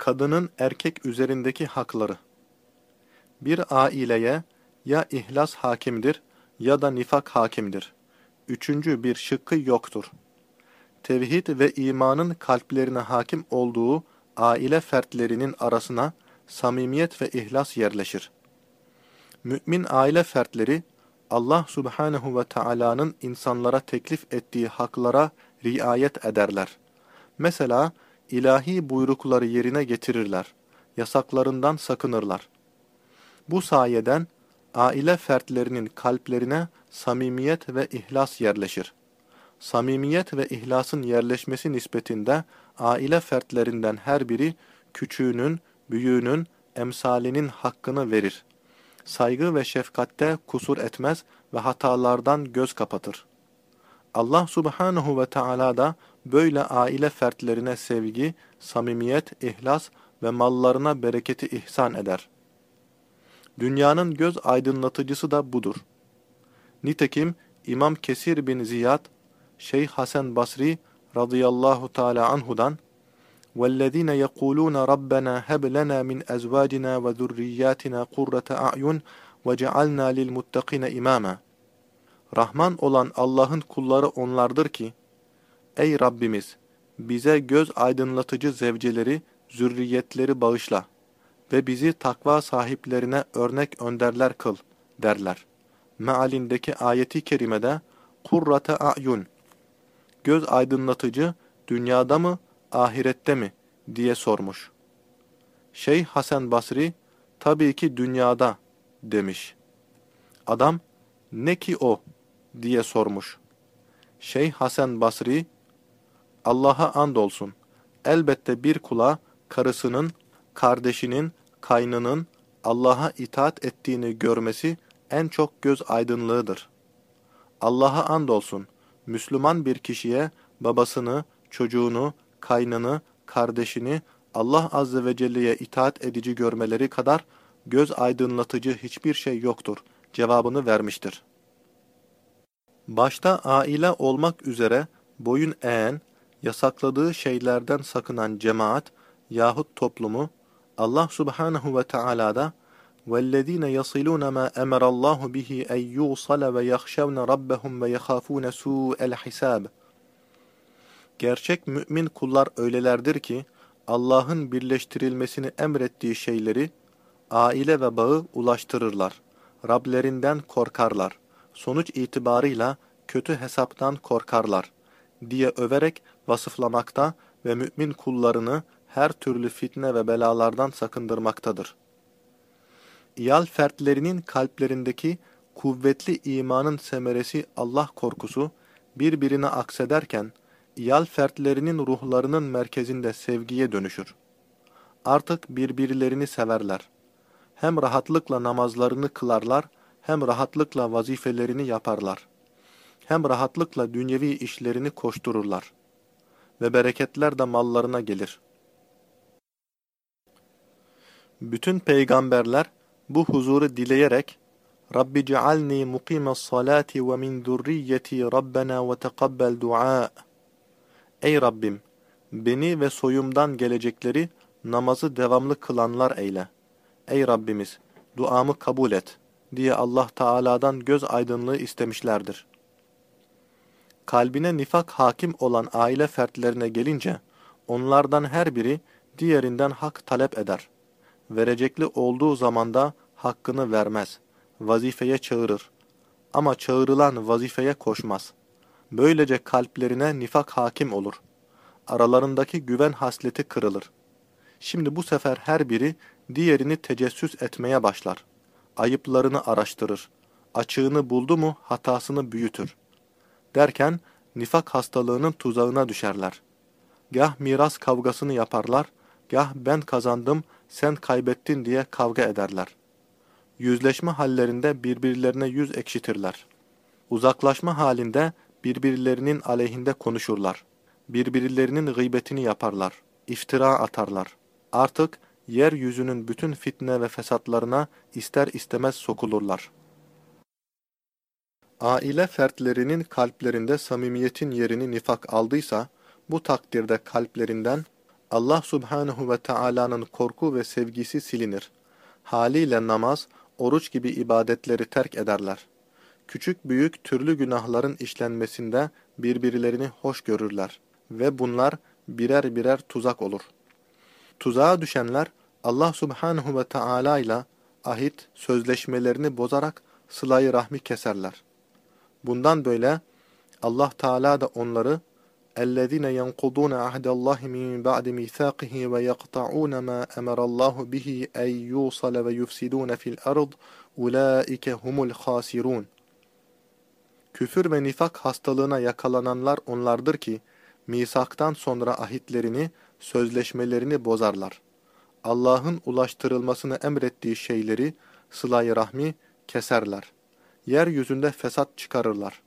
Kadının erkek üzerindeki hakları Bir aileye ya ihlas hakimdir ya da nifak hakimdir. Üçüncü bir şıkkı yoktur. Tevhid ve imanın kalplerine hakim olduğu aile fertlerinin arasına samimiyet ve ihlas yerleşir. Mümin aile fertleri, Allah subhanehu ve Taala'nın insanlara teklif ettiği haklara riayet ederler. Mesela ilahi buyrukları yerine getirirler, yasaklarından sakınırlar. Bu sayeden aile fertlerinin kalplerine samimiyet ve ihlas yerleşir. Samimiyet ve ihlasın yerleşmesi nispetinde aile fertlerinden her biri küçüğünün, büyüğünün, emsalinin hakkını verir. Saygı ve şefkatte kusur etmez ve hatalardan göz kapatır. Allah subhanahu ve Teala da böyle aile fertlerine sevgi, samimiyet, ihlas ve mallarına bereketi ihsan eder. Dünyanın göz aydınlatıcısı da budur. Nitekim İmam Kesir bin Ziyad, Şeyh Hasan Basri radıyallahu teala anhudan وَالَّذ۪ينَ يَقُولُونَ رَبَّنَا هَبْ لَنَا مِنْ أَزْوَاجِنَا وَذُرِّيَّاتِنَا قُرَّةَ أَعْيُنْ وَجَعَلْنَا لِلْمُتَّقِينَ إِمَامًا Rahman olan Allah'ın kulları onlardır ki, Ey Rabbimiz! Bize göz aydınlatıcı zevceleri, zürriyetleri bağışla ve bizi takva sahiplerine örnek önderler kıl, derler. Mealindeki ayeti kerimede, Kurrate a'yun, göz aydınlatıcı, dünyada mı, ahirette mi, diye sormuş. Şeyh Hasan Basri, tabii ki dünyada, demiş. Adam, ne ki o, diye sormuş. Şeyh Hasan Basri, Allah'a andolsun, elbette bir kula, karısının, kardeşinin, kaynının Allah'a itaat ettiğini görmesi en çok göz aydınlığıdır. Allah'a andolsun, Müslüman bir kişiye babasını, çocuğunu, kaynını, kardeşini Allah Azze ve Celle'ye itaat edici görmeleri kadar göz aydınlatıcı hiçbir şey yoktur cevabını vermiştir. Başta aile olmak üzere boyun eğen, yasakladığı şeylerden sakınan cemaat yahut toplumu Allah subhanahu ve Taala'da وَالَّذ۪ينَ يَصِلُونَ مَا أَمَرَ اللّٰهُ بِهِ اَنْ يُوصَلَ وَيَخْشَوْنَ رَبَّهُمْ وَيَخَافُونَ سُوءَ الْحِسَابِ Gerçek mümin kullar öylelerdir ki, Allah'ın birleştirilmesini emrettiği şeyleri, aile ve bağı ulaştırırlar. Rablerinden korkarlar. Sonuç itibarıyla kötü hesaptan korkarlar Diye överek vasıflamakta ve mümin kullarını her türlü fitne ve belalardan sakındırmaktadır. İyal fertlerinin kalplerindeki kuvvetli imanın semeresi Allah korkusu birbirine aksederken, iyal fertlerinin ruhlarının merkezinde sevgiye dönüşür. Artık birbirlerini severler. Hem rahatlıkla namazlarını kılarlar, hem rahatlıkla vazifelerini yaparlar. Hem rahatlıkla dünyevi işlerini koştururlar. Ve bereketler de mallarına gelir. Bütün peygamberler bu huzuru dileyerek Rabbi cealni mukimes salati ve min zurriyeti Rabbena ve teqabbel dua. Ey Rabbim! Beni ve soyumdan gelecekleri namazı devamlı kılanlar eyle. Ey Rabbimiz! Duamı kabul et diye Allah Teala'dan göz aydınlığı istemişlerdir. Kalbine nifak hakim olan aile fertlerine gelince, onlardan her biri diğerinden hak talep eder. Verecekli olduğu zamanda hakkını vermez, vazifeye çağırır. Ama çağrılan vazifeye koşmaz. Böylece kalplerine nifak hakim olur. Aralarındaki güven hasleti kırılır. Şimdi bu sefer her biri diğerini tecessüs etmeye başlar. Ayıplarını araştırır. Açığını buldu mu hatasını büyütür. Derken nifak hastalığının tuzağına düşerler. Gah miras kavgasını yaparlar, gah ben kazandım, sen kaybettin diye kavga ederler. Yüzleşme hallerinde birbirlerine yüz ekşitirler. Uzaklaşma halinde birbirlerinin aleyhinde konuşurlar. Birbirlerinin gıybetini yaparlar. iftira atarlar. Artık yeryüzünün bütün fitne ve fesatlarına ister istemez sokulurlar. Aile fertlerinin kalplerinde samimiyetin yerini nifak aldıysa, bu takdirde kalplerinden Allah subhanehu ve Taala'nın korku ve sevgisi silinir. Haliyle namaz, oruç gibi ibadetleri terk ederler. Küçük büyük türlü günahların işlenmesinde birbirlerini hoş görürler ve bunlar birer birer tuzak olur. Tuzağa düşenler Allah subhanehu ve Taala ile ahit, sözleşmelerini bozarak sılayı rahmi keserler. Bundan böyle Allah Teala da onları اَلَّذِينَ يَنْقُضُونَ عَهْدَ اللّٰهِ مِنْ بَعْدِ مِيثَاقِهِ وَيَقْطَعُونَ مَا أَمَرَ اللّٰهُ بِهِ اَنْ يُوصَلَ وَيُفْسِدُونَ فِي الْأَرْضِ اُولَٰئِكَ هُمُ الْخَاسِرُونَ Küfür ve nifak hastalığına yakalananlar onlardır ki, misaktan sonra ahitlerini, sözleşmelerini bozarlar. Allah'ın ulaştırılmasını emrettiği şeyleri, sıla rahmi, keserler. Yeryüzünde fesat çıkarırlar.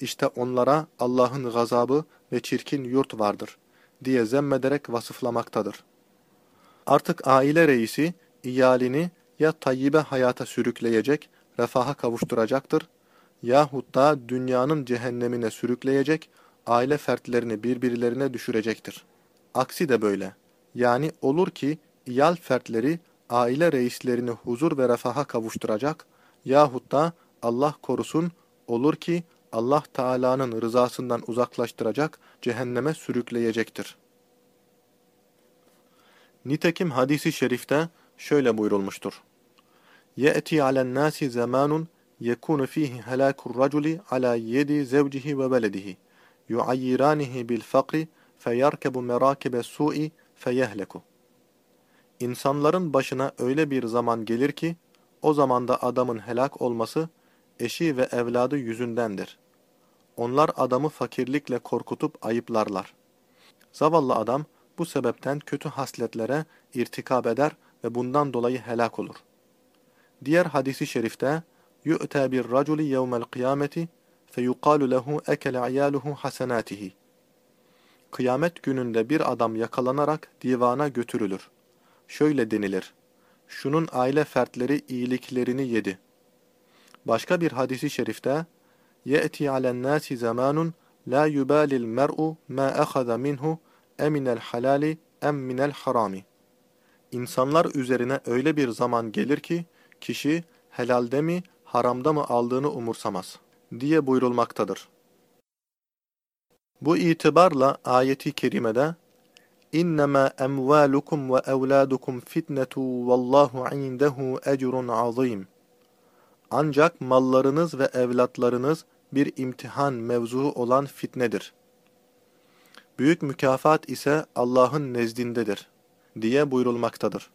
İşte onlara Allah'ın gazabı ve çirkin yurt vardır diye zemmederek vasıflamaktadır. Artık aile reisi, iyalini ya tayyibe hayata sürükleyecek, refaha kavuşturacaktır yahut da dünyanın cehennemine sürükleyecek, aile fertlerini birbirlerine düşürecektir. Aksi de böyle. Yani olur ki iyal fertleri aile reislerini huzur ve refaha kavuşturacak yahut da Allah korusun olur ki Allah Teala'nın rızasından uzaklaştıracak, cehenneme sürükleyecektir. Nitekim hadisi şerifte şöyle buyurulmuştur. يَأْتِي عَلَى النَّاسِ زَمَانٌ يَكُونُ فِيهِ هَلَاكُ الرَّجُلِ عَلَى يَدِ زَوْجِهِ وَبَلَدِهِ يُعَيِّرَانِهِ بِالْفَقْرِ فَيَرْكَبُ مَرَاكِبَ السُّوءِ فَيَهْلَكُ İnsanların başına öyle bir zaman gelir ki, o zamanda adamın helak olması, eşi ve evladı yüzündendir. Onlar adamı fakirlikle korkutup ayıplarlar. Zavallı adam bu sebepten kötü hasletlere irtikab eder ve bundan dolayı helak olur. Diğer hadisi şerifte يُؤْتَى بِالرَّجُلِ يَوْمَ الْقِيَامَةِ فَيُقَالُ لَهُ اَكَلَ عِيَالُهُ حَسَنَاتِهِ Kıyamet gününde bir adam yakalanarak divana götürülür. Şöyle denilir. Şunun aile fertleri iyiliklerini yedi. Başka bir hadisi şerifte يَأْتِي عَلَى النَّاسِ زَمَانٌ لَا يُبَالِ الْمَرْءُ مَا أَخَذَ مِنْهُ اَمِنَ الْحَلَالِ اَمْ مِنَ الْحَرَامِ İnsanlar üzerine öyle bir zaman gelir ki, kişi helalde mi, haramda mı aldığını umursamaz, diye buyurulmaktadır. Bu itibarla ayeti kerimede, اِنَّمَا اَمْوَالُكُمْ وَاَوْلَادُكُمْ فِتْنَةُ وَاللّٰهُ عِنْدَهُ اَجْرٌ عَظِيمٌ ancak mallarınız ve evlatlarınız bir imtihan mevzuu olan fitnedir. Büyük mükafat ise Allah'ın nezdindedir, diye buyurulmaktadır.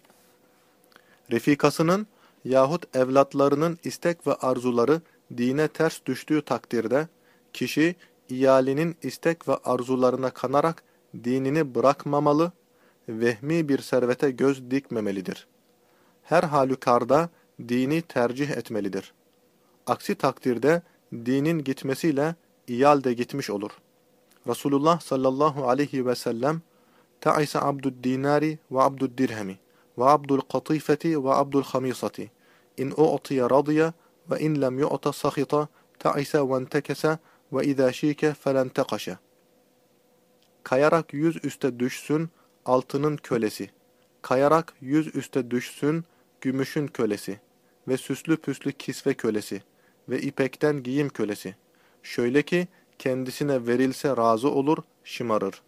Refikasının yahut evlatlarının istek ve arzuları dine ters düştüğü takdirde, kişi iyalinin istek ve arzularına kanarak dinini bırakmamalı, vehmi bir servete göz dikmemelidir. Her halükarda dini tercih etmelidir. Aksi takdirde dinin gitmesiyle iyal de gitmiş olur. Resulullah sallallahu aleyhi ve sellem Ta'ise abdud dinari ve abdud dirhemi ve abdul katifeti ve abdul hamisati in u'tiye radiye ve in lem yu'ta sahita ta'ise ve entekese ve izâ şîke felenteqaşe Kayarak yüz üste düşsün altının kölesi. Kayarak yüz üste düşsün gümüşün kölesi ve süslü püslü kisve kölesi ve ipekten giyim kölesi. Şöyle ki kendisine verilse razı olur, şımarır.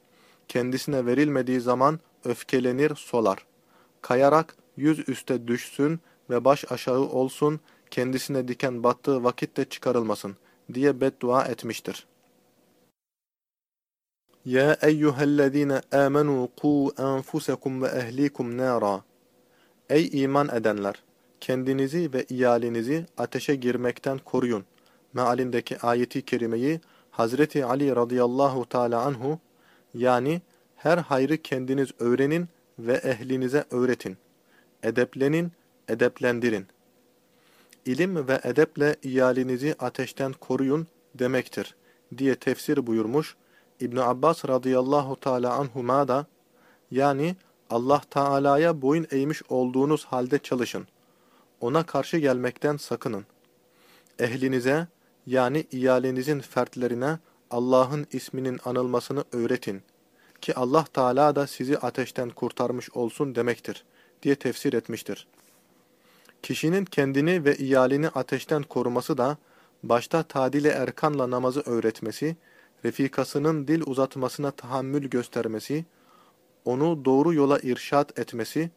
Kendisine verilmediği zaman öfkelenir, solar. Kayarak yüz üste düşsün ve baş aşağı olsun, kendisine diken battığı vakitte çıkarılmasın diye beddua etmiştir. Ya eyyühellezine amenu qu enfusekum ve ehlikum nara. Ey iman edenler! Kendinizi ve iyalinizi ateşe girmekten koruyun. Mealindeki ayeti kerimeyi Hazreti Ali radıyallahu teala anhu yani her hayrı kendiniz öğrenin ve ehlinize öğretin. Edeplenin, edeplendirin. İlim ve edeple iyalinizi ateşten koruyun demektir diye tefsir buyurmuş İbn Abbas radıyallahu teala anhuma da yani Allah Teala'ya boyun eğmiş olduğunuz halde çalışın. Ona karşı gelmekten sakının. Ehlinize yani iyalenizin fertlerine Allah'ın isminin anılmasını öğretin. ki Allah Teala da sizi ateşten kurtarmış olsun demektir diye tefsir etmiştir. Kişinin kendini ve iyalini ateşten koruması da başta tadile erkanla namazı öğretmesi, refikasının dil uzatmasına tahammül göstermesi, onu doğru yola irşat etmesi,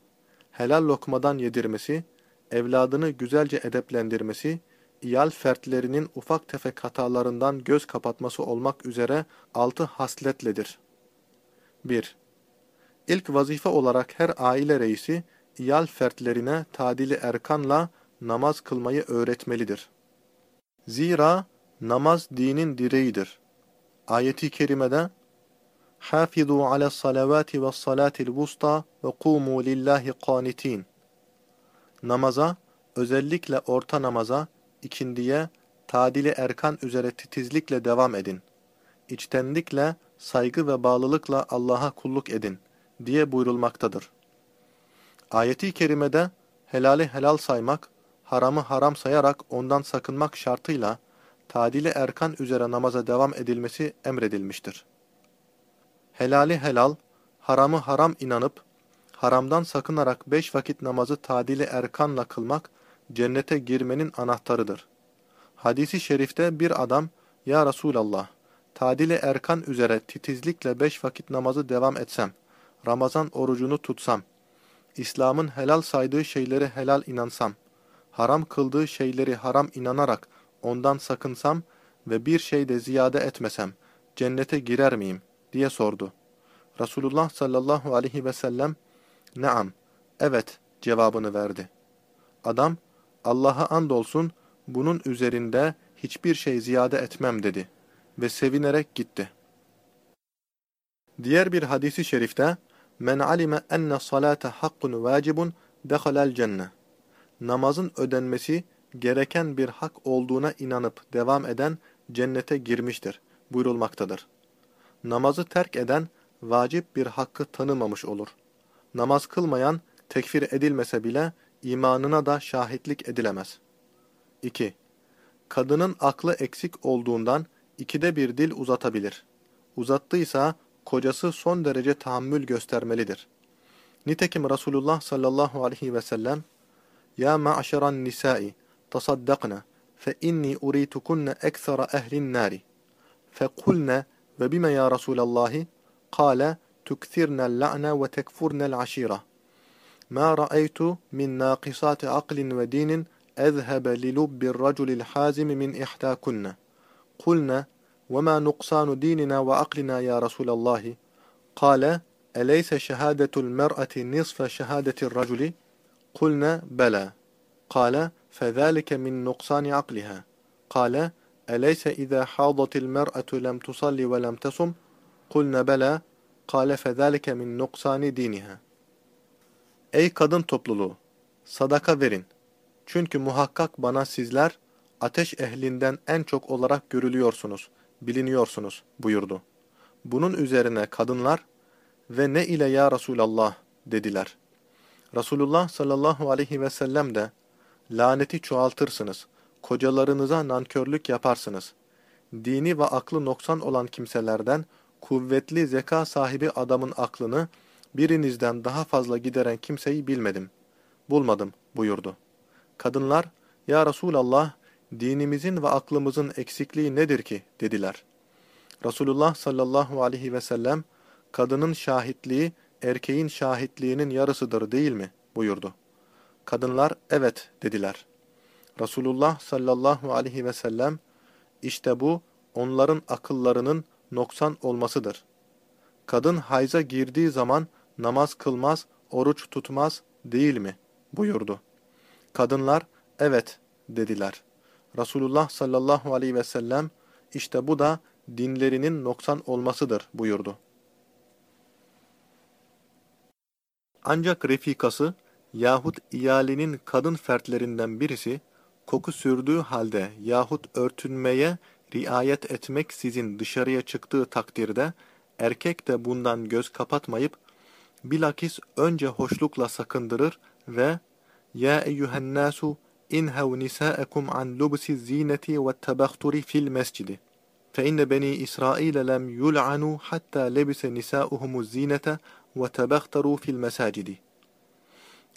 helal lokmadan yedirmesi, evladını güzelce edeplendirmesi, iyal fertlerinin ufak tefek hatalarından göz kapatması olmak üzere altı hasletledir. 1. İlk vazife olarak her aile reisi, iyal fertlerine tadili erkanla namaz kılmayı öğretmelidir. Zira namaz dinin direğidir. Ayeti kerimede حافظوا على الصلوات والصلاة الوسطى وقوموا لله قانتين Namaza, özellikle orta namaza, ikindiye, tadili erkan üzere titizlikle devam edin. İçtenlikle, saygı ve bağlılıkla Allah'a kulluk edin diye buyurulmaktadır. Ayeti kerimede helali helal saymak, haramı haram sayarak ondan sakınmak şartıyla tadili erkan üzere namaza devam edilmesi emredilmiştir. Helali helal, haramı haram inanıp, haramdan sakınarak beş vakit namazı tadili erkanla kılmak, cennete girmenin anahtarıdır. Hadisi şerifte bir adam, Ya Resulallah, tadili erkan üzere titizlikle beş vakit namazı devam etsem, Ramazan orucunu tutsam, İslam'ın helal saydığı şeyleri helal inansam, haram kıldığı şeyleri haram inanarak ondan sakınsam ve bir şey de ziyade etmesem, cennete girer miyim? Diye sordu. Resulullah sallallahu aleyhi ve sellem, Naam, evet cevabını verdi. Adam, Allah'a andolsun bunun üzerinde hiçbir şey ziyade etmem dedi ve sevinerek gitti. Diğer bir hadisi şerifte, Men alime enne salate hakkun vacibun dehalel cenne. Namazın ödenmesi gereken bir hak olduğuna inanıp devam eden cennete girmiştir buyurulmaktadır. Namazı terk eden vacip bir hakkı tanımamış olur. Namaz kılmayan tekfir edilmese bile imanına da şahitlik edilemez. 2. Kadının aklı eksik olduğundan ikide bir dil uzatabilir. Uzattıysa kocası son derece tahammül göstermelidir. Nitekim Resulullah sallallahu aleyhi ve sellem Ya ma'şeran nisai tasaddaqna fe inni uritukunne eksara ehlin nari fekulne ve bime ya Resulallahi قال تكثرن اللعن وتكفرن العشيرة. ما رأيت من ناقصات عقل ودين أذهب للب الرجل الحازم من إحداكن. قلنا وما نقصان ديننا وعقلنا يا رسول الله؟ قال أليس شهادة المرأة نصف شهادة الرجل؟ قلنا بلى. قال فذلك من نقصان عقلها. قال Eleyse izâ hâdatil mer'atu lem tusalli ve lem tesum? Kulne bela. Kâle fezâlike min nuksani diniha. Ey kadın topluluğu! Sadaka verin. Çünkü muhakkak bana sizler ateş ehlinden en çok olarak görülüyorsunuz, biliniyorsunuz buyurdu. Bunun üzerine kadınlar ve ne ile ya Resulallah dediler. Resulullah sallallahu aleyhi ve sellem de laneti çoğaltırsınız.'' Kocalarınıza nankörlük yaparsınız. Dini ve aklı noksan olan kimselerden kuvvetli zeka sahibi adamın aklını birinizden daha fazla gideren kimseyi bilmedim, bulmadım buyurdu. Kadınlar, Ya Resulallah, dinimizin ve aklımızın eksikliği nedir ki? dediler. Resulullah sallallahu aleyhi ve sellem, kadının şahitliği, erkeğin şahitliğinin yarısıdır değil mi? buyurdu. Kadınlar, evet dediler. Resulullah sallallahu aleyhi ve sellem, işte bu, onların akıllarının noksan olmasıdır. Kadın hayza girdiği zaman namaz kılmaz, oruç tutmaz değil mi? buyurdu. Kadınlar evet dediler. Resulullah sallallahu aleyhi ve sellem işte bu da dinlerinin noksan olmasıdır buyurdu. Ancak refikası yahut iyalinin kadın fertlerinden birisi koku sürdüğü halde yahut örtünmeye riayet etmek sizin dışarıya çıktığı takdirde erkek de bundan göz kapatmayıp bilakis önce hoşlukla sakındırır ve ya eyyühen nasu inhav an lubsi zineti ve tabahturi fil mescidi fe inne beni İsrail lem yul'anu hatta lebise nisa'uhumu zinete ve tabahtaru fil mesacidi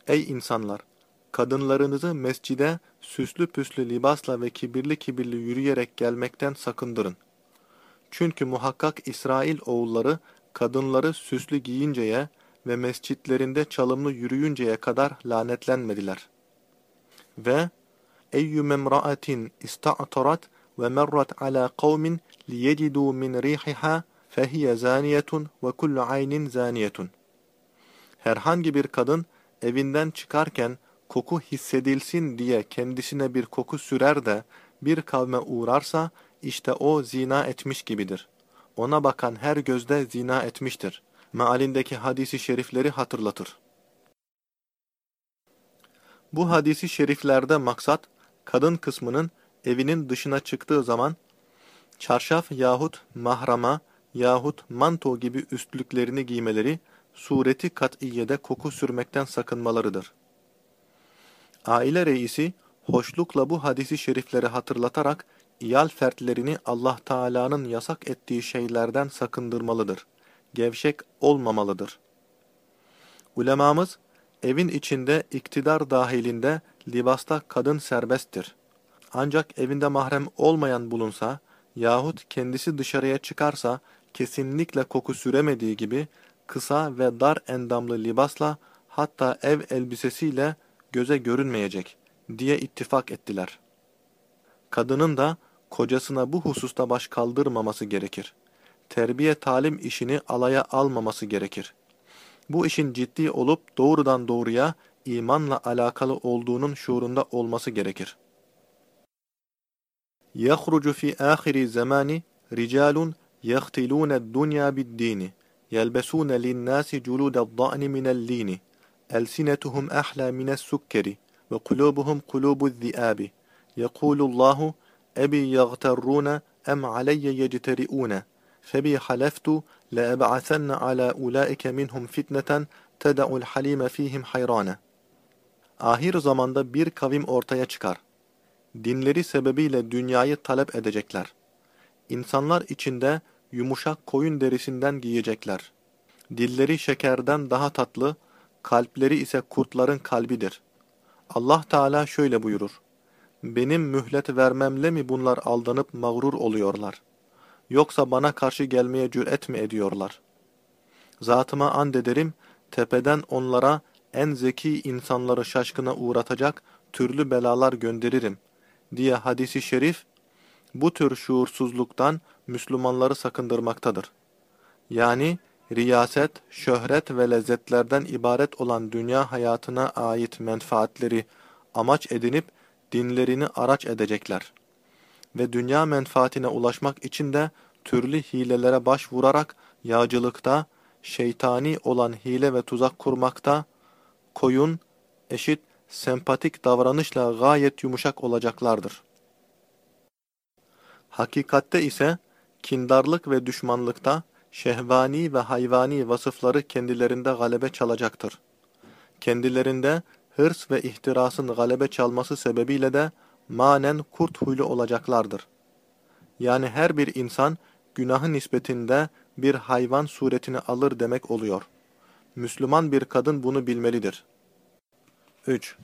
Ey insanlar! Kadınlarınızı mescide süslü püslü libasla ve kibirli kibirli yürüyerek gelmekten sakındırın. Çünkü muhakkak İsrail oğulları kadınları süslü giyinceye ve mescitlerinde çalımlı yürüyünceye kadar lanetlenmediler. Ve ista'tarat ve merrat ala kavmin liyecidû min rihiha fehiye zaniyetun ve kullu aynin zaniyetun. Herhangi bir kadın evinden çıkarken koku hissedilsin diye kendisine bir koku sürer de bir kavme uğrarsa işte o zina etmiş gibidir. Ona bakan her gözde zina etmiştir. Mealindeki hadisi şerifleri hatırlatır. Bu hadisi şeriflerde maksat, kadın kısmının evinin dışına çıktığı zaman, çarşaf yahut mahrama yahut manto gibi üstlüklerini giymeleri, sureti kat'iyede koku sürmekten sakınmalarıdır. Aile reisi, hoşlukla bu hadisi şerifleri hatırlatarak, iyal fertlerini Allah Teala'nın yasak ettiği şeylerden sakındırmalıdır. Gevşek olmamalıdır. Ulemamız, evin içinde iktidar dahilinde libasta kadın serbesttir. Ancak evinde mahrem olmayan bulunsa yahut kendisi dışarıya çıkarsa kesinlikle koku süremediği gibi kısa ve dar endamlı libasla hatta ev elbisesiyle göze görünmeyecek diye ittifak ettiler. Kadının da kocasına bu hususta baş kaldırmaması gerekir. Terbiye talim işini alaya almaması gerekir. Bu işin ciddi olup doğrudan doğruya imanla alakalı olduğunun şuurunda olması gerekir. يَخْرُجُ فِي آخِرِ الزَّمَانِ رِجَالٌ يَخْتِلُونَ الدُّنْيَا بِالدِّينِ يَلْبَسُونَ لِلنَّاسِ جُلُودَ الضَّأْنِ مِنَ اللِّينِ elsinetuhum ahla mines sukkeri ve kulubuhum kulubu zi'abi. Yekulullahu ebi yagterrune em aleyye yecteriune. Febi haleftu la eb'athenne ala ulaike minhum fitneten teda'ul halime fihim hayrane. Ahir zamanda bir kavim ortaya çıkar. Dinleri sebebiyle dünyayı talep edecekler. İnsanlar içinde yumuşak koyun derisinden giyecekler. Dilleri şekerden daha tatlı, kalpleri ise kurtların kalbidir. Allah Teala şöyle buyurur. Benim mühlet vermemle mi bunlar aldanıp mağrur oluyorlar? Yoksa bana karşı gelmeye cüret mi ediyorlar? Zatıma and ederim, tepeden onlara en zeki insanları şaşkına uğratacak türlü belalar gönderirim diye hadisi şerif bu tür şuursuzluktan Müslümanları sakındırmaktadır. Yani riyaset, şöhret ve lezzetlerden ibaret olan dünya hayatına ait menfaatleri amaç edinip dinlerini araç edecekler. Ve dünya menfaatine ulaşmak için de türlü hilelere başvurarak yağcılıkta, şeytani olan hile ve tuzak kurmakta, koyun, eşit, sempatik davranışla gayet yumuşak olacaklardır. Hakikatte ise kindarlık ve düşmanlıkta şehvani ve hayvani vasıfları kendilerinde galebe çalacaktır. Kendilerinde hırs ve ihtirasın galebe çalması sebebiyle de manen kurt huylu olacaklardır. Yani her bir insan günahı nispetinde bir hayvan suretini alır demek oluyor. Müslüman bir kadın bunu bilmelidir. 3.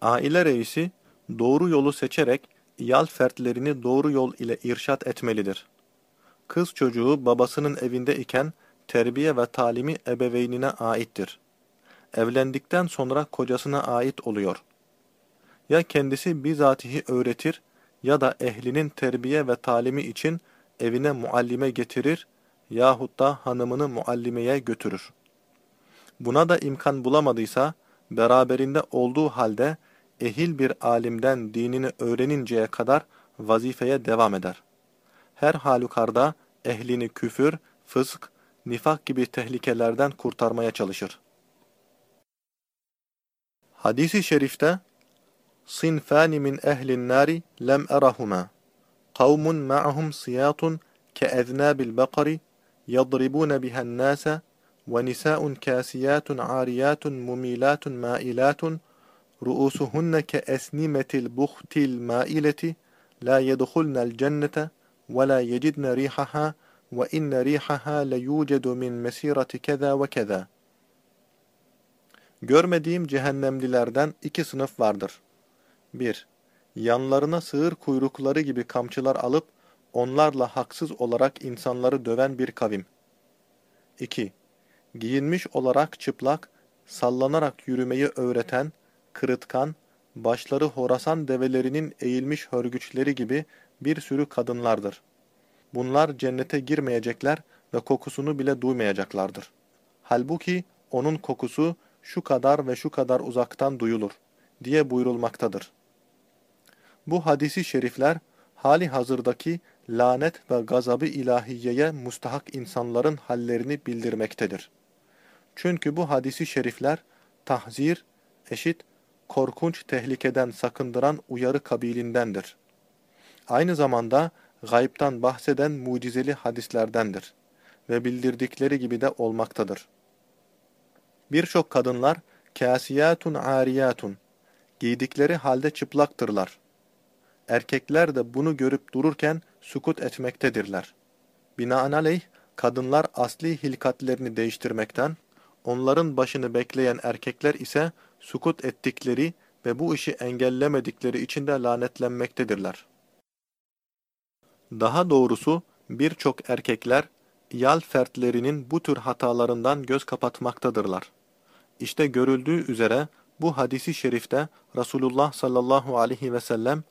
Aile reisi doğru yolu seçerek iyal fertlerini doğru yol ile irşat etmelidir. Kız çocuğu babasının evinde iken terbiye ve talimi ebeveynine aittir. Evlendikten sonra kocasına ait oluyor. Ya kendisi bizatihi öğretir ya da ehlinin terbiye ve talimi için evine muallime getirir yahut da hanımını muallimeye götürür. Buna da imkan bulamadıysa, beraberinde olduğu halde ehil bir alimden dinini öğreninceye kadar vazifeye devam eder her halükarda ehlini küfür, fısk, nifak gibi tehlikelerden kurtarmaya çalışır. Hadis-i şerifte Sinfani min ehlin nari lem erahuma kavmun ma'hum siyatun ke'eznabil bakari yadribune bihen nase ve nisaun kasiyatun ariyatun mumilatun mailatun ru'usuhunne ke'esnimetil buhtil maileti la yedhulnel cennete ولا يجدن ريحها وإن ريحها ليوجد من مسيرة كذا وكذا Görmediğim cehennemlilerden iki sınıf vardır. 1. Yanlarına sığır kuyrukları gibi kamçılar alıp onlarla haksız olarak insanları döven bir kavim. 2. Giyinmiş olarak çıplak, sallanarak yürümeyi öğreten, kırıtkan, başları horasan develerinin eğilmiş hörgüçleri gibi bir sürü kadınlardır. Bunlar cennete girmeyecekler ve kokusunu bile duymayacaklardır. Halbuki onun kokusu şu kadar ve şu kadar uzaktan duyulur diye buyurulmaktadır. Bu hadisi şerifler hali hazırdaki lanet ve gazabı ilahiyeye mustahak insanların hallerini bildirmektedir. Çünkü bu hadisi şerifler tahzir, eşit, korkunç tehlikeden sakındıran uyarı kabilindendir. Aynı zamanda gaybtan bahseden mucizeli hadislerdendir ve bildirdikleri gibi de olmaktadır. Birçok kadınlar kâsiyâtun âriyâtun giydikleri halde çıplaktırlar. Erkekler de bunu görüp dururken sukut etmektedirler. Binaenaleyh kadınlar asli hilkatlerini değiştirmekten, onların başını bekleyen erkekler ise sukut ettikleri ve bu işi engellemedikleri için de lanetlenmektedirler. Daha doğrusu birçok erkekler yal fertlerinin bu tür hatalarından göz kapatmaktadırlar. İşte görüldüğü üzere bu hadisi şerifte Resulullah sallallahu aleyhi ve sellem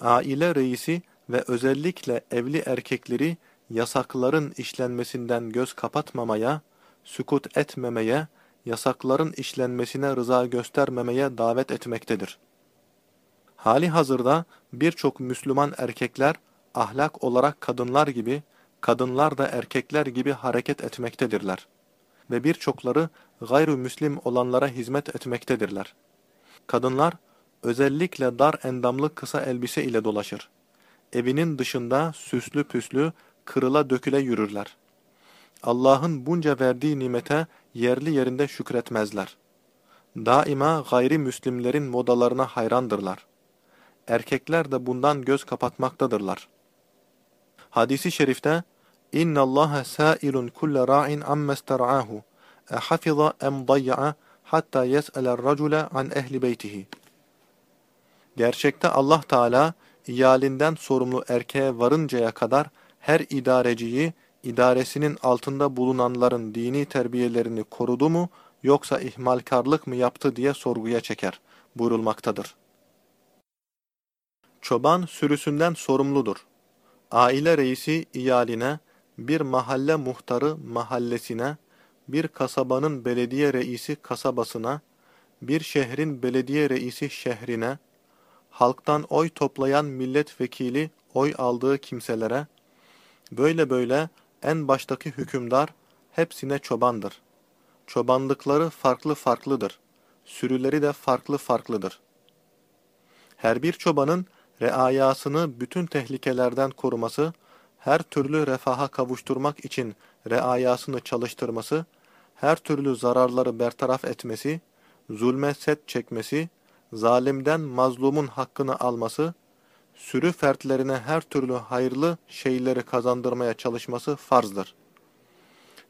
aile reisi ve özellikle evli erkekleri yasakların işlenmesinden göz kapatmamaya, sükut etmemeye, yasakların işlenmesine rıza göstermemeye davet etmektedir. Hali hazırda birçok Müslüman erkekler ahlak olarak kadınlar gibi, kadınlar da erkekler gibi hareket etmektedirler. Ve birçokları gayrimüslim olanlara hizmet etmektedirler. Kadınlar özellikle dar endamlı kısa elbise ile dolaşır. Evinin dışında süslü püslü, kırıla döküle yürürler. Allah'ın bunca verdiği nimete yerli yerinde şükretmezler. Daima gayrimüslimlerin modalarına hayrandırlar. Erkekler de bundan göz kapatmaktadırlar. Hadisi şerifte İnna Allah sa'ilun kulle ra'in amma istar'ahu ehafiza em dayya'a hatta yes'eler racule an ehli beytihi. Gerçekte Allah Teala iyalinden sorumlu erkeğe varıncaya kadar her idareciyi idaresinin altında bulunanların dini terbiyelerini korudu mu yoksa ihmalkarlık mı yaptı diye sorguya çeker buyurulmaktadır. Çoban sürüsünden sorumludur. Aile reisi iyaline, bir mahalle muhtarı mahallesine, bir kasabanın belediye reisi kasabasına, bir şehrin belediye reisi şehrine, halktan oy toplayan milletvekili oy aldığı kimselere, böyle böyle en baştaki hükümdar hepsine çobandır. Çobanlıkları farklı farklıdır. Sürüleri de farklı farklıdır. Her bir çobanın reayasını bütün tehlikelerden koruması, her türlü refaha kavuşturmak için reayasını çalıştırması, her türlü zararları bertaraf etmesi, zulme set çekmesi, zalimden mazlumun hakkını alması, sürü fertlerine her türlü hayırlı şeyleri kazandırmaya çalışması farzdır.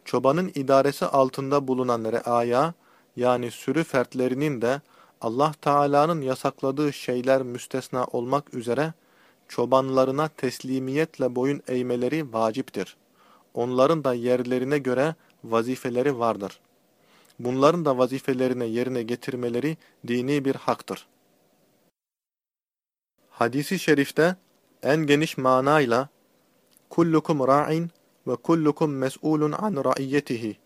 Çobanın idaresi altında bulunan reaya, yani sürü fertlerinin de Allah Teala'nın yasakladığı şeyler müstesna olmak üzere çobanlarına teslimiyetle boyun eğmeleri vaciptir. Onların da yerlerine göre vazifeleri vardır. Bunların da vazifelerine yerine getirmeleri dini bir haktır. Hadisi şerifte en geniş manayla kullukum ra'in ve kullukum mes'ulun an ra'iyyetihi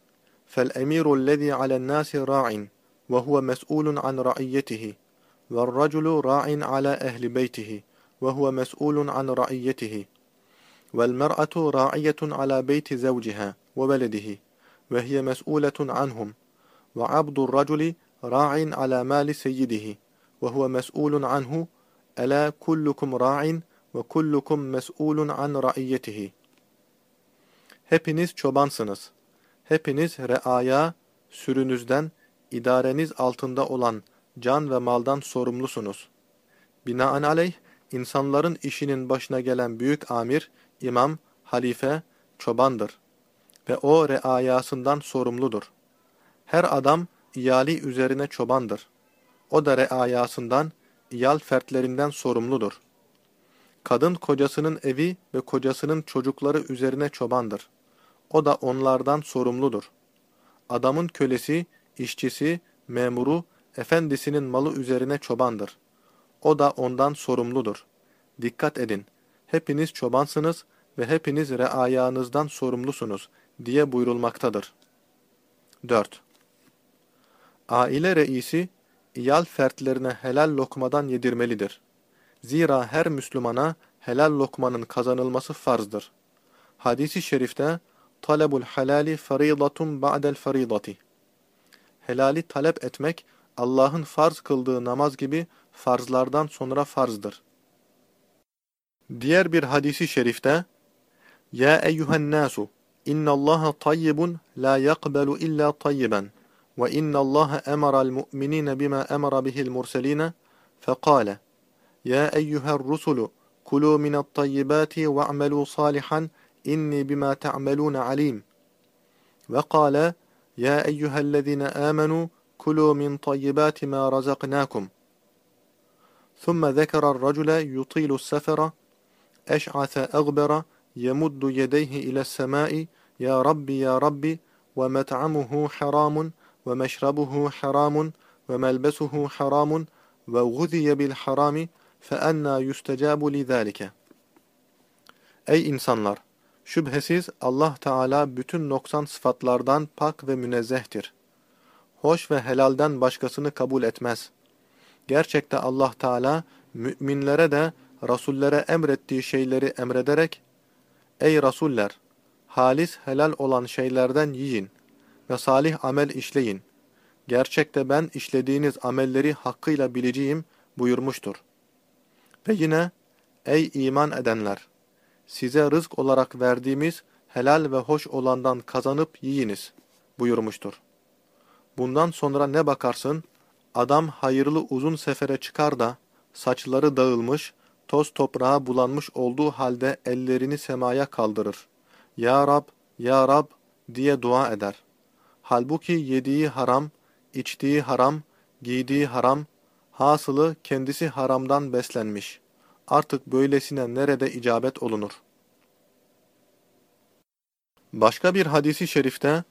fel emiru lezî alen nâsi ra'in ve huve mes'ulun an ra'iyyetihi vel raculu ra'in ala ehli beytihi. Ve huve mes'ulun an ra'iyyetihi vel mer'atu ra'iyetun ala beyti zevciha ve beledihi ve hiye mes'uletun anhum. Ve abdur raculi ra'in ala mali seyyidihi. Ve huve mes'ulun anhu Ela kullukum ra'in ve kullukum mes'ulun an ra'iyyetihi. Hepiniz çobansınız. Hepiniz reaya, sürünüzden, idareniz altında olan can ve maldan sorumlusunuz. Binaenaleyh, insanların işinin başına gelen büyük amir, imam, halife, çobandır ve o reayasından sorumludur. Her adam iyali üzerine çobandır. O da reayasından, iyal fertlerinden sorumludur. Kadın kocasının evi ve kocasının çocukları üzerine çobandır. O da onlardan sorumludur. Adamın kölesi, işçisi, memuru, efendisinin malı üzerine çobandır. O da ondan sorumludur. Dikkat edin, hepiniz çobansınız ve hepiniz reayanızdan sorumlusunuz diye buyurulmaktadır. 4. Aile reisi, iyal fertlerine helal lokmadan yedirmelidir. Zira her Müslümana helal lokmanın kazanılması farzdır. Hadis-i şerifte, talebul halali faridatun ba'del faridati. Helali talep etmek, Allah'ın farz kıldığı namaz gibi farzlardan sonra farzdır. Diğer bir hadisi şerifte, Ya eyyühen nasu, inna Allaha tayyibun la yakbelu illa tayyiben ve inna Allaha emara'l mu'minina bima emara bihil murselina fekale Ya eyyüher rusulu kulu minat tayyibati ve'amelu salihan inni bima ta'melun alim ve kâle Ya eyyühellezine amenu kulu min tayyibati ma razaknakum ثم ذكر الرجل يطيل السفر أشعث أغبر يمد يديه إلى السماء يا ربي يا ربي ومطعمه حرام ومشربه حرام وملبسه حرام وغذي بالحرام فأنا يستجاب لذلك Ey insanlar! Şüphesiz Allah Teala bütün noksan sıfatlardan pak ve münezzehtir. Hoş ve helalden başkasını kabul etmez. Gerçekte Allah Teala müminlere de rasullere emrettiği şeyleri emrederek Ey rasuller! Halis helal olan şeylerden yiyin ve salih amel işleyin. Gerçekte ben işlediğiniz amelleri hakkıyla bileceğim buyurmuştur. Ve yine Ey iman edenler! Size rızk olarak verdiğimiz helal ve hoş olandan kazanıp yiyiniz buyurmuştur. Bundan sonra ne bakarsın? Adam hayırlı uzun sefere çıkar da saçları dağılmış, toz toprağa bulanmış olduğu halde ellerini semaya kaldırır. Ya Rab, Ya Rab diye dua eder. Halbuki yediği haram, içtiği haram, giydiği haram, hasılı kendisi haramdan beslenmiş. Artık böylesine nerede icabet olunur? Başka bir hadisi şerifte,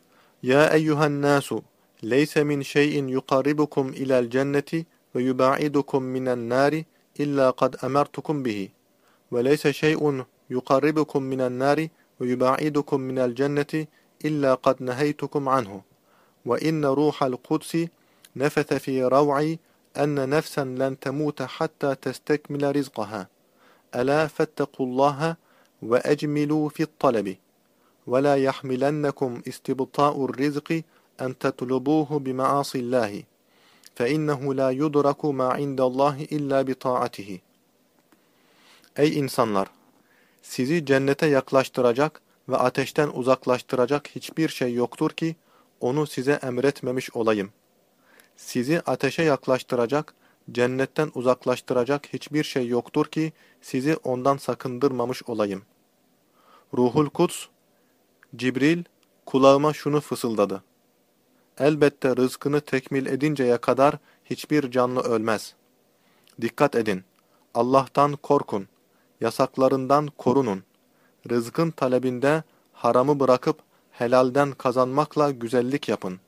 Ya eyyühen nasu, leyse min şeyin yukarribukum ilel cenneti ve yuba'idukum minen nari illa kad emertukum bihi ve leyse şey'un yukarribukum minen nari ve yuba'idukum minel cenneti illa kad neheytukum anhu ve inne ruhal kudsi nefete fi rav'i enne nefsen len temute hatta testekmile rizqaha. Ela fettekullaha ve ecmilu fit talebi. Ve la yahmilennekum istibta'ur rizqi en tetlubuhu bima'asillahi. Fe innehu la yudraku ma indallahi illa bi ta'atihi. Ey insanlar! Sizi cennete yaklaştıracak ve ateşten uzaklaştıracak hiçbir şey yoktur ki, onu size emretmemiş olayım.'' Sizi ateşe yaklaştıracak cennetten uzaklaştıracak hiçbir şey yoktur ki sizi ondan sakındırmamış olayım. Ruhul Kuds, Cibril, kulağıma şunu fısıldadı. Elbette rızkını tekmil edinceye kadar hiçbir canlı ölmez. Dikkat edin, Allah'tan korkun, yasaklarından korunun. Rızkın talebinde haramı bırakıp helalden kazanmakla güzellik yapın.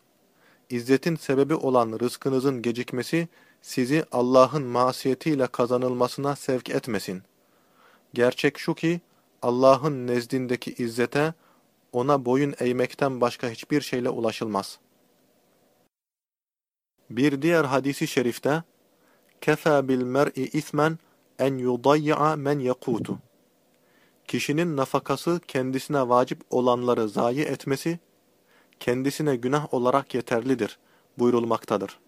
İzzetin sebebi olan rızkınızın gecikmesi, sizi Allah'ın masiyetiyle kazanılmasına sevk etmesin. Gerçek şu ki, Allah'ın nezdindeki izzete, ona boyun eğmekten başka hiçbir şeyle ulaşılmaz. Bir diğer hadisi şerifte, kefa bil mer'i ismen en yudayya men yakutu. Kişinin nafakası kendisine vacip olanları zayi etmesi kendisine günah olarak yeterlidir buyurulmaktadır.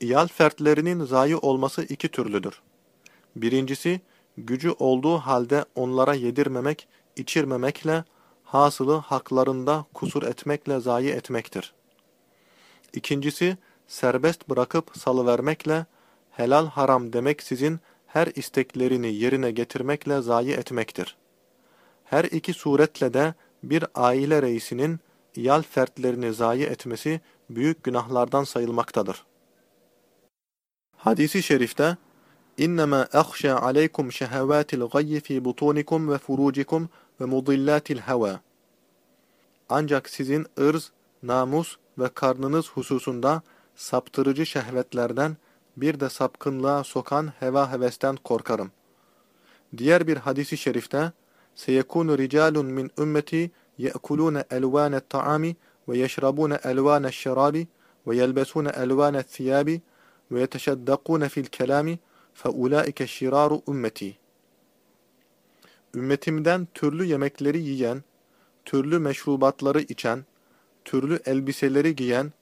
İyal fertlerinin zayi olması iki türlüdür. Birincisi, gücü olduğu halde onlara yedirmemek, içirmemekle, hasılı haklarında kusur etmekle zayi etmektir. İkincisi, serbest bırakıp salıvermekle, helal haram demek sizin her isteklerini yerine getirmekle zayi etmektir. Her iki suretle de bir aile reisinin yal fertlerini zayi etmesi büyük günahlardan sayılmaktadır. Hadisi şerifte İnnemâ ehşâ aleykum şehevâtil gayyi fî butûnikum ve furûcikum ve mudillâtil hevâ. Ancak sizin ırz, namus ve karnınız hususunda saptırıcı şehvetlerden bir de sapkınlığa sokan heva hevesten korkarım. Diğer bir hadisi şerifte, Seyekûnü ricalun min ümmeti يَأْكُلُونَ أَلْوَانَ الطَّعَامِ وَيَشْرَبُونَ أَلْوَانَ الشَّرَابِ وَيَلْبَسُونَ أَلْوَانَ الثِّيَابِ وَيَتَشَدَّقُونَ فِي الْكَلَامِ فَاُولَٰئِكَ شِرَارُ ümmeti. Ümmetimden türlü yemekleri yiyen, türlü meşrubatları içen, türlü elbiseleri giyen,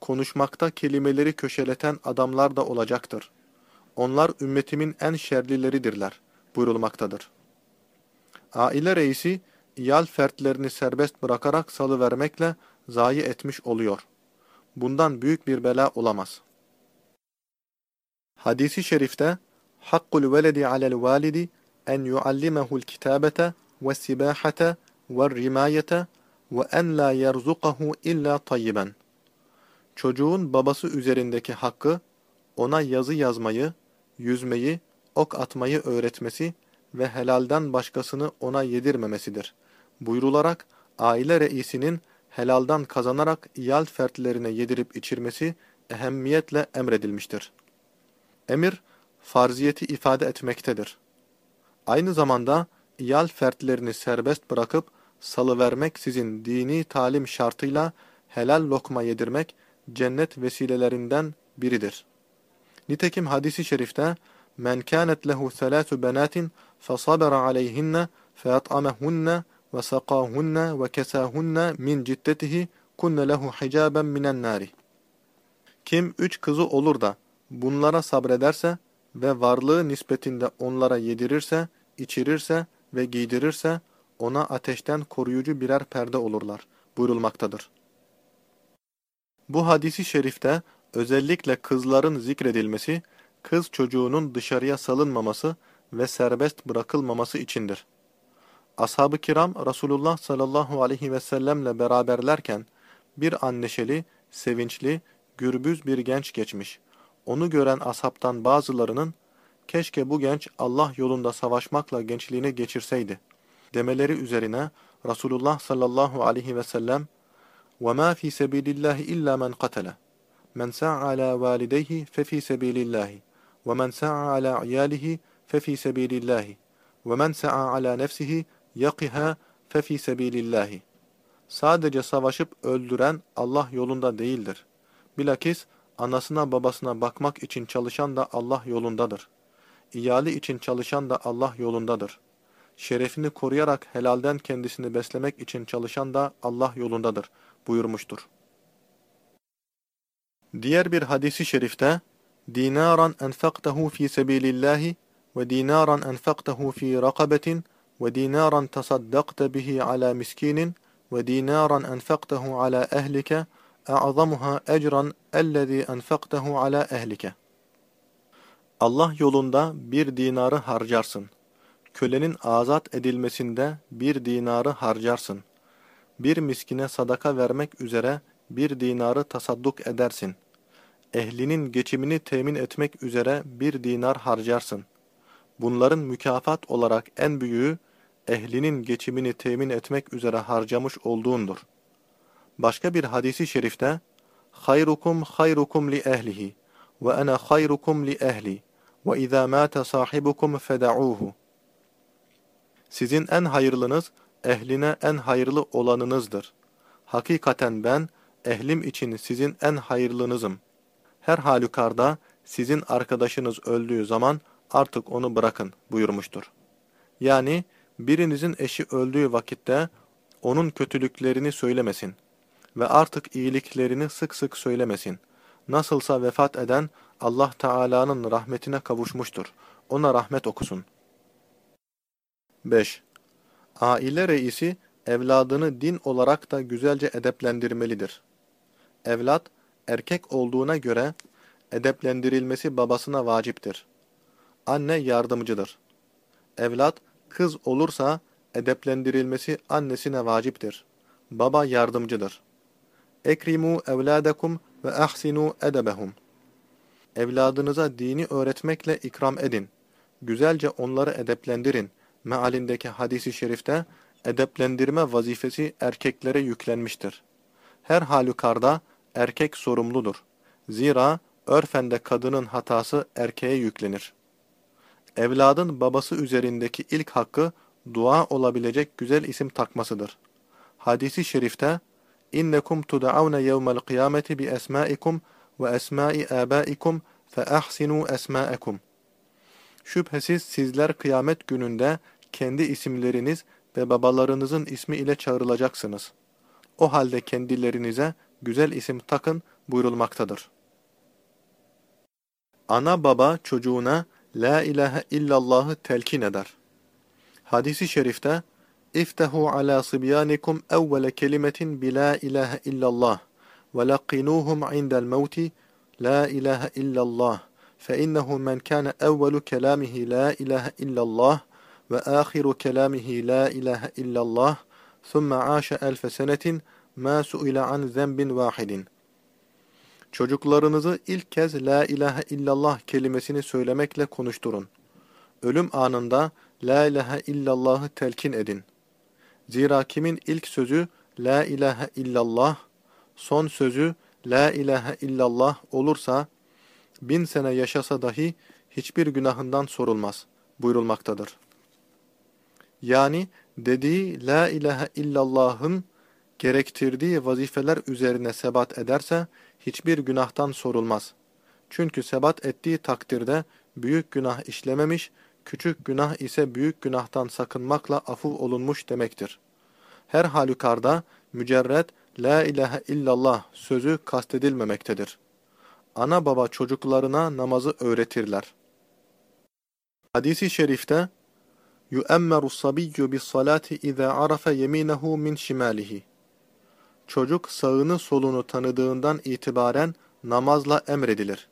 konuşmakta kelimeleri köşeleten adamlar da olacaktır. Onlar ümmetimin en şerlileridirler buyurulmaktadır. Aile reisi, iyal fertlerini serbest bırakarak salıvermekle zayi etmiş oluyor. Bundan büyük bir bela olamaz. Hadisi şerifte, Hakkul veledi alel validi en yuallimehu'l kitabete ve sibahate ve rimayete ve en la yerzukahu illa tayyiben. Çocuğun babası üzerindeki hakkı, ona yazı yazmayı, yüzmeyi, ok atmayı öğretmesi ve helalden başkasını ona yedirmemesidir. Buyrularak, aile reisinin helaldan kazanarak iyal fertlerine yedirip içirmesi ehemmiyetle emredilmiştir. Emir, farziyeti ifade etmektedir. Aynı zamanda, iyal fertlerini serbest bırakıp salıvermek sizin dini talim şartıyla helal lokma yedirmek cennet vesilelerinden biridir. Nitekim hadisi şerifte men kânet lehu thelâthu benâtin fesabera aleyhinne feat'amehunne ve sakâhunne ve kesâhunne min ciddetihi kunne lehu hicaben minen nâri. Kim üç kızı olur da bunlara sabrederse ve varlığı nispetinde onlara yedirirse, içirirse ve giydirirse ona ateşten koruyucu birer perde olurlar buyurulmaktadır. Bu hadisi şerifte özellikle kızların zikredilmesi, kız çocuğunun dışarıya salınmaması ve serbest bırakılmaması içindir. Ashab-ı kiram Resulullah sallallahu aleyhi ve sellemle beraberlerken bir anneşeli, sevinçli, gürbüz bir genç geçmiş. Onu gören ashabtan bazılarının keşke bu genç Allah yolunda savaşmakla gençliğini geçirseydi demeleri üzerine Resulullah sallallahu aleyhi ve sellem وَمَا فِي سَبِيلِ اللّٰهِ إِلَّا مَنْ قَتَلَ مَنْ سَعَ عَلَى وَالِدَيْهِ فَفِي سَبِيلِ اللّٰهِ وَمَنْ سَعَ عَلَى عِيَالِهِ فَفِي سَبِيلِ اللّٰهِ وَمَنْ سَعَ عَلَى نَفْسِهِ yakiha fefi sebilillahi. Sadece savaşıp öldüren Allah yolunda değildir. Bilakis anasına babasına bakmak için çalışan da Allah yolundadır. İyali için çalışan da Allah yolundadır. Şerefini koruyarak helalden kendisini beslemek için çalışan da Allah yolundadır buyurmuştur. Diğer bir hadisi şerifte dinaran enfaktahu fi sebilillahi ve dinaran enfaktahu fi rakabetin tasaddaqta bihi ala miskinin ve dinaran enfaktahu ala ehlike a'zamuha ecran ellezî enfaktahu ala ehlike. Allah yolunda bir dinarı harcarsın. Kölenin azat edilmesinde bir dinarı harcarsın. Bir miskine sadaka vermek üzere bir dinarı tasadduk edersin. Ehlinin geçimini temin etmek üzere bir dinar harcarsın. Bunların mükafat olarak en büyüğü, ehlinin geçimini temin etmek üzere harcamış olduğundur. Başka bir hadisi şerifte, Hayrukum hayrukum li ehlihi ve ana hayrukum li ehli ve. Sizin en hayırlınız, ehline en hayırlı olanınızdır. Hakikaten ben, ehlim için sizin en hayırlınızım. Her halükarda sizin arkadaşınız öldüğü zaman artık onu bırakın buyurmuştur. Yani, birinizin eşi öldüğü vakitte onun kötülüklerini söylemesin ve artık iyiliklerini sık sık söylemesin. Nasılsa vefat eden Allah Teala'nın rahmetine kavuşmuştur. Ona rahmet okusun. 5. Aile reisi evladını din olarak da güzelce edeplendirmelidir. Evlat, erkek olduğuna göre edeplendirilmesi babasına vaciptir. Anne yardımcıdır. Evlat, kız olursa edeplendirilmesi annesine vaciptir. Baba yardımcıdır. Ekrimu evladakum ve ahsinu edebehum. Evladınıza dini öğretmekle ikram edin. Güzelce onları edeplendirin. Mealindeki hadisi şerifte edeplendirme vazifesi erkeklere yüklenmiştir. Her halükarda erkek sorumludur. Zira örfen de kadının hatası erkeğe yüklenir. Evladın babası üzerindeki ilk hakkı dua olabilecek güzel isim takmasıdır. Hadisi şerifte İnnekum tud'aune yevmel kıyameti bi esmaikum ve esmai abaikum fe ahsinu esmaakum. Şüphesiz sizler kıyamet gününde kendi isimleriniz ve babalarınızın ismi ile çağrılacaksınız. O halde kendilerinize güzel isim takın buyurulmaktadır. Ana baba çocuğuna La ilahe illallah'ı telkin eder. Hadisi şerifte İftehu ala sıbyanikum evvele kelimetin bi la ilahe illallah ve laqinuhum indel mevti la ilahe illallah fe innehu men kana evvelu kelamihi la ilahe illallah ve ahiru kelamihi la ilahe illallah ثُمَّ عَاشَ أَلْفَ سَنَةٍ مَا سُئِلَ عَنْ ذَنْبٍ وَاحِدٍ Çocuklarınızı ilk kez La ilahe illallah kelimesini söylemekle konuşturun. Ölüm anında La ilahe illallah'ı telkin edin. Zira kimin ilk sözü La ilahe illallah, son sözü La ilahe illallah olursa, bin sene yaşasa dahi hiçbir günahından sorulmaz buyurulmaktadır. Yani dediği La ilahe illallah'ın gerektirdiği vazifeler üzerine sebat ederse hiçbir günahtan sorulmaz. Çünkü sebat ettiği takdirde büyük günah işlememiş, küçük günah ise büyük günahtan sakınmakla afuv olunmuş demektir. Her halükarda mücerret La ilahe illallah sözü kastedilmemektedir. Ana baba çocuklarına namazı öğretirler. Hadisi şerifte يُؤَمَّرُ الصَّبِيُّ بِالصَّلَاةِ اِذَا عَرَفَ يَمِينَهُ مِنْ شِمَالِهِ Çocuk sağını solunu tanıdığından itibaren namazla emredilir.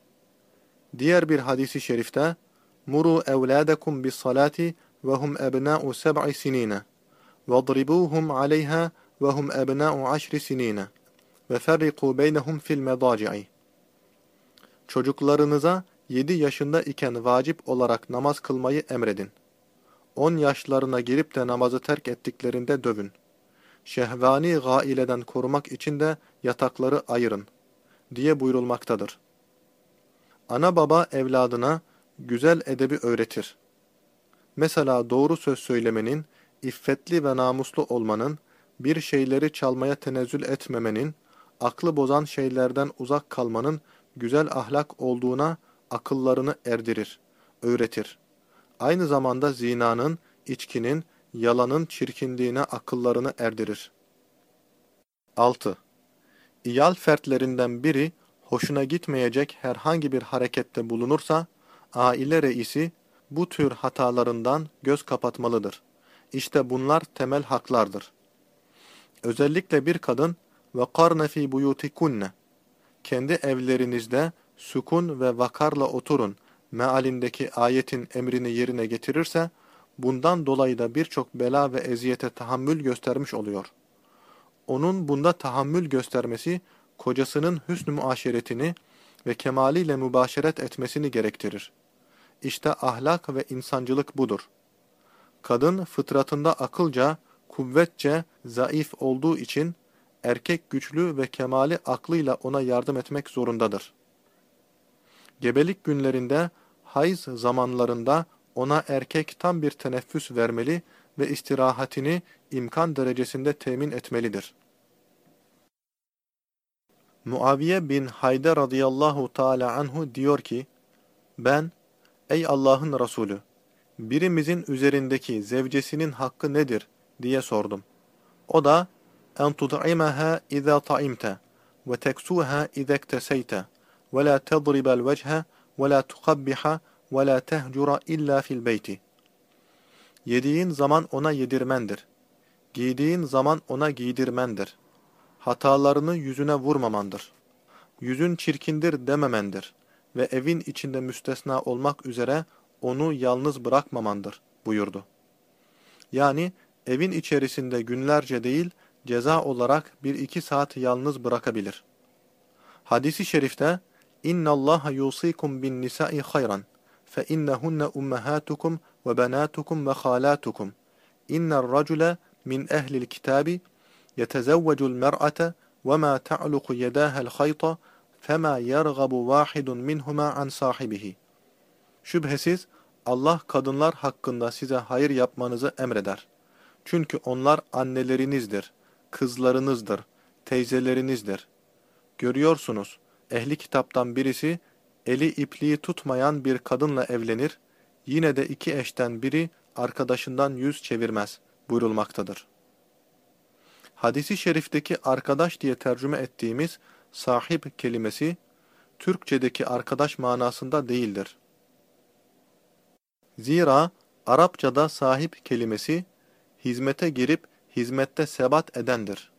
Diğer bir hadisi şerifte Muru evladakum bis salati ve hum ebna'u seb'i sinine vadribuhum aleyha ve hum ebna'u aşri sinine ve ferriku beynehum fil medaci'i Çocuklarınıza 7 yaşında iken vacip olarak namaz kılmayı emredin. 10 yaşlarına girip de namazı terk ettiklerinde dövün şehvani gaileden korumak için de yatakları ayırın diye buyurulmaktadır. Ana baba evladına güzel edebi öğretir. Mesela doğru söz söylemenin, iffetli ve namuslu olmanın, bir şeyleri çalmaya tenezzül etmemenin, aklı bozan şeylerden uzak kalmanın güzel ahlak olduğuna akıllarını erdirir, öğretir. Aynı zamanda zinanın, içkinin, yalanın çirkinliğine akıllarını erdirir. 6. İyal fertlerinden biri hoşuna gitmeyecek herhangi bir harekette bulunursa, aile reisi bu tür hatalarından göz kapatmalıdır. İşte bunlar temel haklardır. Özellikle bir kadın ve karne fi buyutikunne kendi evlerinizde sükun ve vakarla oturun mealindeki ayetin emrini yerine getirirse Bundan dolayı da birçok bela ve eziyete tahammül göstermiş oluyor. Onun bunda tahammül göstermesi, kocasının hüsnü muaşeretini ve kemaliyle mübaşeret etmesini gerektirir. İşte ahlak ve insancılık budur. Kadın fıtratında akılca, kuvvetçe, zayıf olduğu için erkek güçlü ve kemali aklıyla ona yardım etmek zorundadır. Gebelik günlerinde, hayız zamanlarında ona erkek tam bir teneffüs vermeli ve istirahatini imkan derecesinde temin etmelidir. Muaviye bin Hayde radıyallahu taala anhu diyor ki, Ben, ey Allah'ın Resulü, birimizin üzerindeki zevcesinin hakkı nedir diye sordum. O da, en tud'imaha iza ta'imte ve teksuha iza ikteseyte ve la tadribel vechhe ve la tukabbiha وَلَا تَهْجُرَ اِلَّا فِي الْبَيْتِ Yediğin zaman ona yedirmendir. Giydiğin zaman ona giydirmendir. Hatalarını yüzüne vurmamandır. Yüzün çirkindir dememendir. Ve evin içinde müstesna olmak üzere onu yalnız bırakmamandır buyurdu. Yani evin içerisinde günlerce değil, ceza olarak bir iki saat yalnız bırakabilir. Hadisi şerifte, اِنَّ اللّٰهَ يُوصِيكُمْ بِالنِّسَاءِ خَيْرًا فَاِنَّهُنَّ اُمَّهَاتُكُمْ وَبَنَاتُكُمْ وَخَالَاتُكُمْ اِنَّ الرَّجُلَ مِنْ اَهْلِ الْكِتَابِ يَتَزَوَّجُ الْمَرْأَةَ وَمَا تَعْلُقُ يَدَاهَا الْخَيْطَ فَمَا يَرْغَبُ وَاحِدٌ مِنْهُمَا عَنْ صَاحِبِهِ Şüphesiz Allah kadınlar hakkında size hayır yapmanızı emreder. Çünkü onlar annelerinizdir, kızlarınızdır, teyzelerinizdir. Görüyorsunuz, ehli kitaptan birisi eli ipliği tutmayan bir kadınla evlenir, yine de iki eşten biri arkadaşından yüz çevirmez buyurulmaktadır. Hadisi şerifteki arkadaş diye tercüme ettiğimiz sahip kelimesi, Türkçedeki arkadaş manasında değildir. Zira Arapçada sahip kelimesi, hizmete girip hizmette sebat edendir.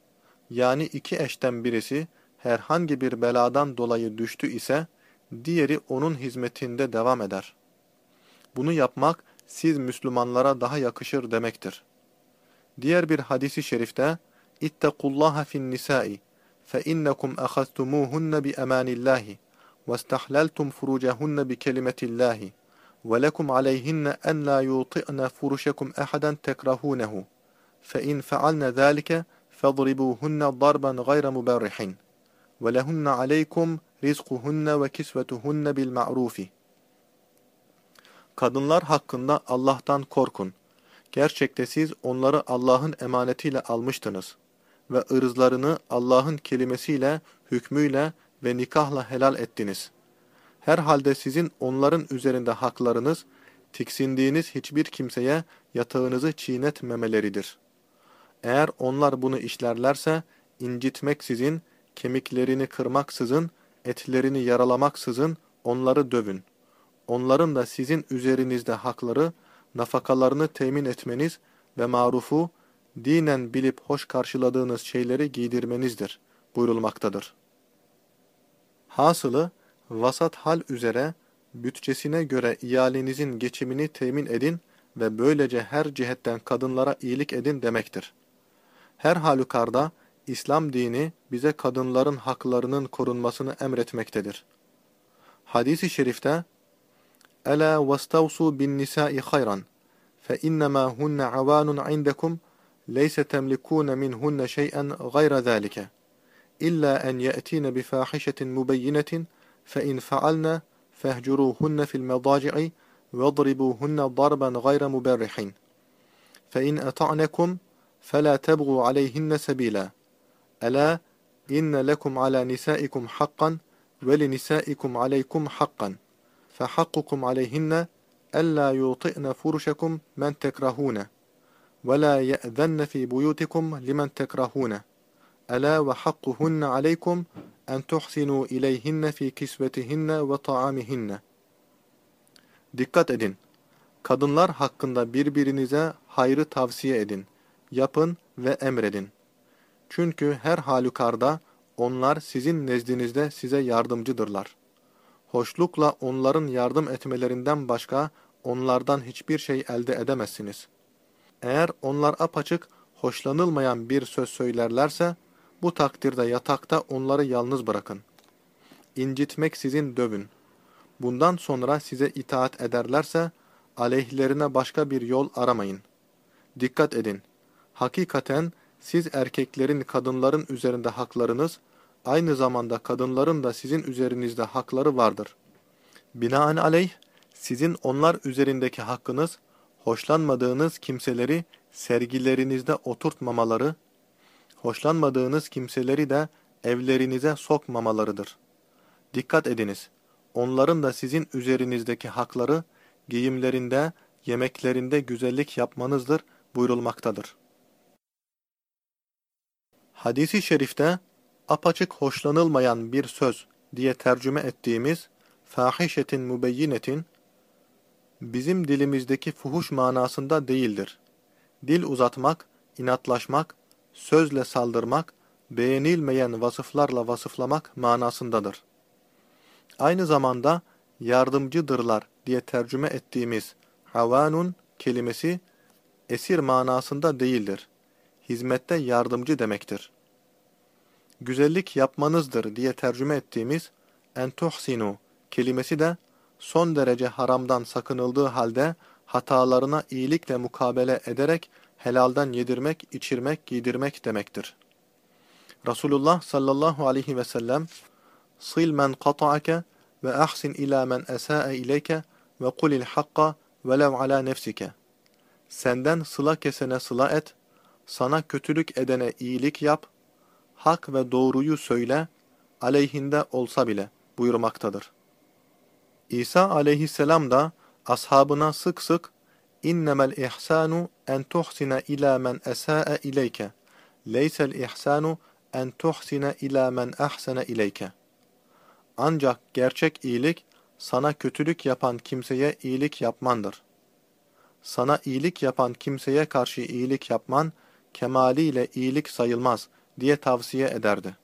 Yani iki eşten birisi herhangi bir beladan dolayı düştü ise, diğeri onun hizmetinde devam eder. Bunu yapmak siz Müslümanlara daha yakışır demektir. Diğer bir hadisi şerifte, İttekullaha fin nisai fe innekum ahastumuhunne bi emanillahi ve istahlaltum furucahunne bi kelimetillahi ve lekum aleyhinne en la yuti'ne furuşekum ehaden tekrahunehu fe in fealne zâlike fadribuhunne darban gayre muberrihin ve lehunne aleykum rizkuhunne ve kisvetuhunne bil ma'rufi Kadınlar hakkında Allah'tan korkun. Gerçekte siz onları Allah'ın emanetiyle almıştınız ve ırzlarını Allah'ın kelimesiyle, hükmüyle ve nikahla helal ettiniz. Herhalde sizin onların üzerinde haklarınız, tiksindiğiniz hiçbir kimseye yatağınızı çiğnetmemeleridir. Eğer onlar bunu işlerlerse, incitmeksizin, kemiklerini kırmaksızın, etlerini yaralamaksızın onları dövün. Onların da sizin üzerinizde hakları, nafakalarını temin etmeniz ve marufu, dinen bilip hoş karşıladığınız şeyleri giydirmenizdir buyurulmaktadır. Hasılı, vasat hal üzere, bütçesine göre iyalenizin geçimini temin edin ve böylece her cihetten kadınlara iyilik edin demektir. Her halükarda, İslam dini bize kadınların haklarının korunmasını emretmektedir. Hadis-i şerifte Ela vastavsu bin nisa'i hayran fe innema hunne avanun indekum leyse temlikune minhunne şey'en gayra zalike illa en ye'tine bi fahişetin mubeyyinetin fe in faalne fehcuruhunne fil medaci'i وَاضْرِبُوهُنَّ ضَرْبًا غَيْرَ مُبَرِّحٍ فَإِنْ أَطَعْنَكُمْ فَلَا تَبْغُوا aleyhinne سَبِيلًا Ela inne lekum ala nisaikum hakkan ve li nisaikum aleykum hakkan. Fehakkukum aleyhinne ella yuti'ne furuşakum men tekrahune. Ve la ye'zenne fi buyutikum limen tekrahune. Ela ve hakkuhunne aleykum en tuhsinu ileyhinne fi kisvetihinne ve taamihinne. Dikkat edin! Kadınlar hakkında birbirinize hayrı tavsiye edin, yapın ve emredin. Çünkü her halükarda onlar sizin nezdinizde size yardımcıdırlar hoşlukla onların yardım etmelerinden başka onlardan hiçbir şey elde edemezsiniz. Eğer onlar apaçık hoşlanılmayan bir söz söylerlerse, bu takdirde yatakta onları yalnız bırakın. İncitmek sizin dövün. Bundan sonra size itaat ederlerse, aleyhlerine başka bir yol aramayın. Dikkat edin. Hakikaten siz erkeklerin kadınların üzerinde haklarınız, aynı zamanda kadınların da sizin üzerinizde hakları vardır. Binaenaleyh, sizin onlar üzerindeki hakkınız, hoşlanmadığınız kimseleri sergilerinizde oturtmamaları, hoşlanmadığınız kimseleri de evlerinize sokmamalarıdır. Dikkat ediniz, onların da sizin üzerinizdeki hakları, giyimlerinde, yemeklerinde güzellik yapmanızdır buyurulmaktadır. Hadisi şerifte, apaçık hoşlanılmayan bir söz diye tercüme ettiğimiz fahişetin mübeyyinetin bizim dilimizdeki fuhuş manasında değildir. Dil uzatmak, inatlaşmak, sözle saldırmak, beğenilmeyen vasıflarla vasıflamak manasındadır. Aynı zamanda yardımcıdırlar diye tercüme ettiğimiz havanun kelimesi esir manasında değildir. Hizmette yardımcı demektir. Güzellik yapmanızdır diye tercüme ettiğimiz en tuhsinu kelimesi de son derece haramdan sakınıldığı halde hatalarına iyilikle mukabele ederek helalden yedirmek, içirmek, giydirmek demektir. Resulullah sallallahu aleyhi ve sellem sil men kata'ake ve ahsin ila men esa'e ileyke ve kulil hakka velev ala nefsike. Senden sıla kesene sıla et, sana kötülük edene iyilik yap, hak ve doğruyu söyle, aleyhinde olsa bile buyurmaktadır. İsa aleyhisselam da ashabına sık sık innemel ihsanu en tuhsine ila men esa'e ileyke leysel ihsanu en tuhsine ila men ahsene ileyke ancak gerçek iyilik sana kötülük yapan kimseye iyilik yapmandır. Sana iyilik yapan kimseye karşı iyilik yapman kemaliyle iyilik sayılmaz diye tavsiye ederdi.